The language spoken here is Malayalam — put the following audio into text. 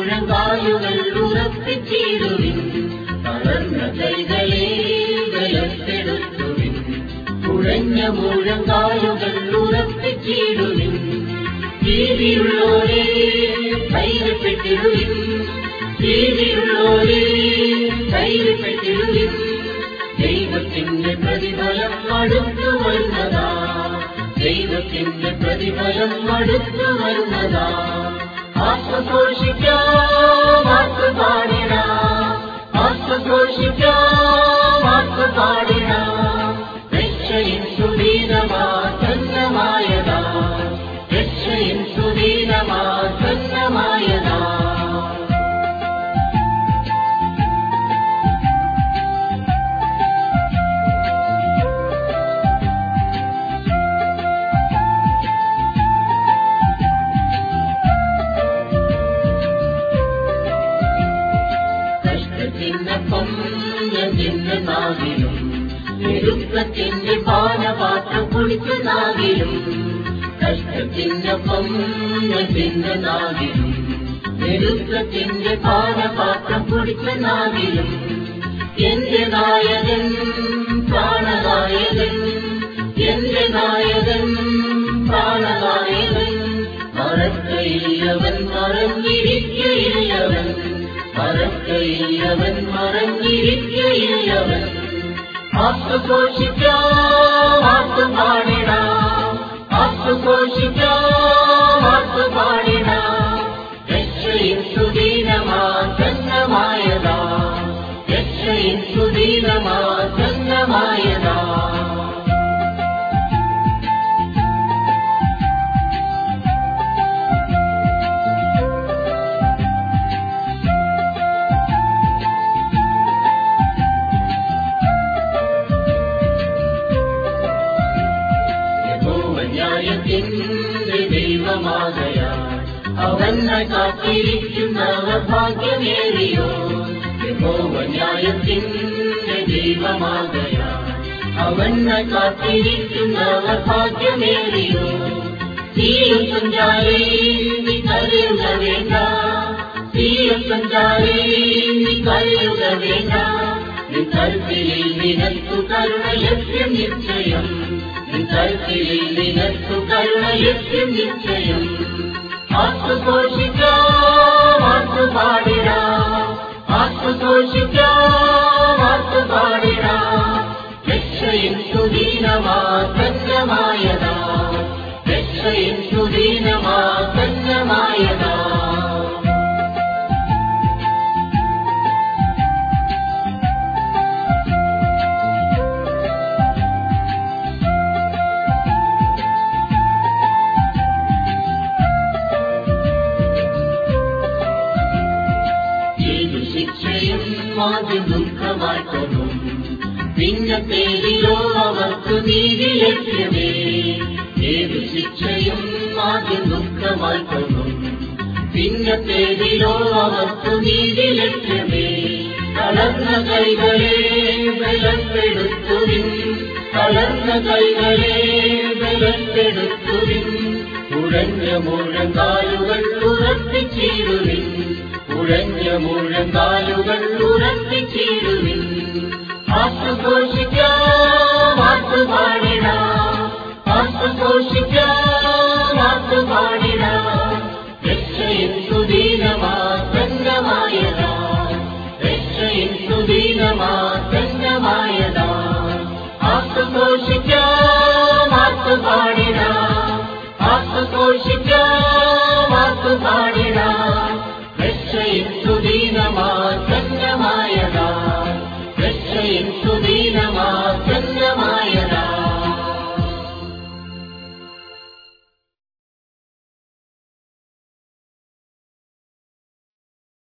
മുഴങ്കാലുകൾ ഉറപ്പിച്ചിടുവിൻ തളർന്ന കൈകളെ ബലപ്പെടുത്തുവിൻ കുഴഞ്ഞ മുഴങ്കാലുകൾ ഉറപ്പിച്ചിടുവിൻ ഭീതിയുള്ളോരെ ധൈര്യപ്പെട്ടിടുവിൻ ഭീതിയുള്ളോരെ ധൈര്യപ്പെട്ടിടുവിൻ ദൈവത്തിന്റെ പ്രതിഫലം അടുത്തു വരുന്നതാ ദൈവത്തിന്റെ പ്രതിഫലം അടുത്തു വരുന്നതാ ആത്മഘോഷിക്കാം hoje o നാവിലും നിരുപ്പത്തിന്റെ പാനപാത്രം കുടിച്ചു നാവിലും കഷ്ടത്തിനൊപ്പം നിന്റെ നാവിലും നിരുപ്പത്തിന്റെ പാനപാത്രം കുടിച്ചു നാവിലും എന്റെ നായകൻ പ്രാണനായകൻ എന്റെ നായകൻ പ്രാണനായകൻ മറക്കയില്ലവൻ மறக்க இல்லவன் மறந்திருக்க இல்லவன் ஆசை போச்சு അവനെ കാത്തിരിക്കുന്നവർ ഭാഗ്യമേറിയോ? ന്യായത്തിന്റെ ദൈവമാകയാൽ അവനെ കാത്തിരിക്കുന്നവർ ഭാഗ്യമേറിയോ? തീയ സഞ്ചാരി നീ കരയുക വേണ്ട. തീയ സഞ്ചാരി നീ കരയുക വേണ്ട. കരുത്തിലിൽ നിനക്കു നിശ്ചയം. കരുത്തിലിൽ നിനക്കു കരുണയത്യം നിശ്ചയം. Asıl koşacağım. തോന്നും പിന്നെ പേരിലോ അവർക്ക് നീതി ലഭ്യമേ. ശിക്ഷയും ആദ്യം ദുഃഖമാറ്റവും പേരിലോ അവർക്ക് നീതി ലഭ്യമേ. തളർന്ന കൈകളെ ബലപ്പെടുത്തുവിൻ. തളർന്ന കൈകളെ മുഴങ്കാലുകൾ ഉഴഞ്ഞ മുഴങ്കാലുകൾ ഉറപ്പിച്ചിടുവിൻ. ആത്മഘോഷിക്കാം ആത്മ പാടിടാം ആത്മഘോഷിക്കാം ആത്മ പാടിടാം രക്ഷയും സുദീനമാ ധന്യമായതാ രക്ഷയും സുദീനമാ ധന്യമായതാ